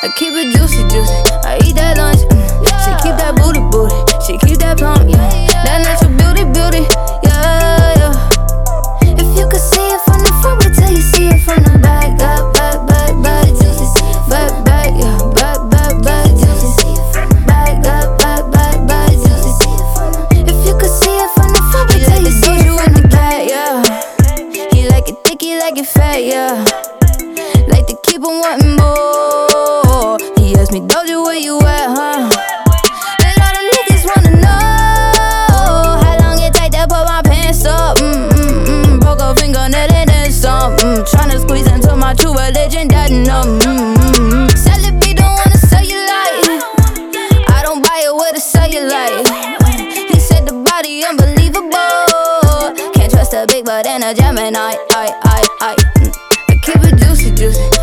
I keep it juicy, juicy. I eat that lunch. Mm. She keep that booty, booty. She keep that plump, yeah. That natural beauty, beauty, yeah, yeah. If you could see it from the front, wait till you see it from the back, up, back, back, back, juicy. Back, back, yeah, back, back, back, juicy. Back, up, back, back, back, juicy. If you could see it from the front, wait till you see it from the back, yeah. He like it thick, he like it fat, yeah. Like to keep on wanting more. Asked me, Doja, where you at, huh? A lot of niggas wanna know how long it take to put my pants up. Mm mm mm. Broke a fingernail and then some. Mm. Tryna squeeze into my true religion, that no. Mm. Sell it, be don't wanna sell you like. I don't buy it with a cellulite. He said the body unbelievable. Can't trust a big butt and a Gemini. I, I, I. Mm. I keep it juicy, juicy.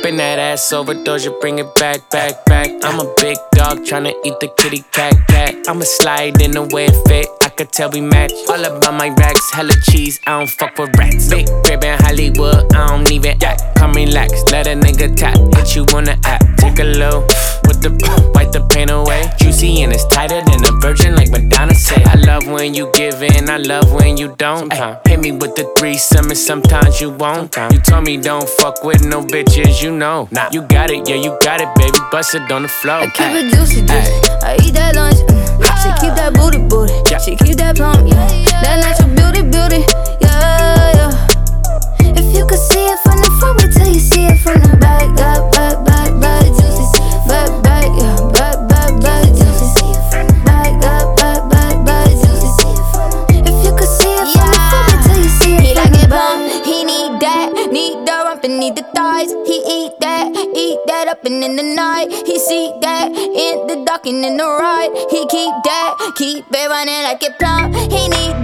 Bring that ass over, Doja, bring it back, back, back. I'm a big dog tryna eat the kitty cat, cat. I'ma slide in the way it fit. I could tell we match. All about my racks, hella cheese. I don't fuck with rats. Big crib in Hollywood, I don't even act. Come relax, let a nigga tap. Hit you on the app, take a low with the wipe the pain away. Juicy and it's tighter than a virgin, like Madonna say. I love when you give in, I love when you don't. Ay, hit me with the threesome, and sometimes you won't. You told me don't fuck with no bitches, you know. Nah, you got it, yeah, you got it, baby. Bust it on the floor. I keep it juicy, juicy. I eat that lunch. Mm. She keep that booty, booty. She keep that plump, the and need the thighs. He eat that, eat that up and in the night. He see that in the dark and in the right. He keep that, keep it running like it plumb. He need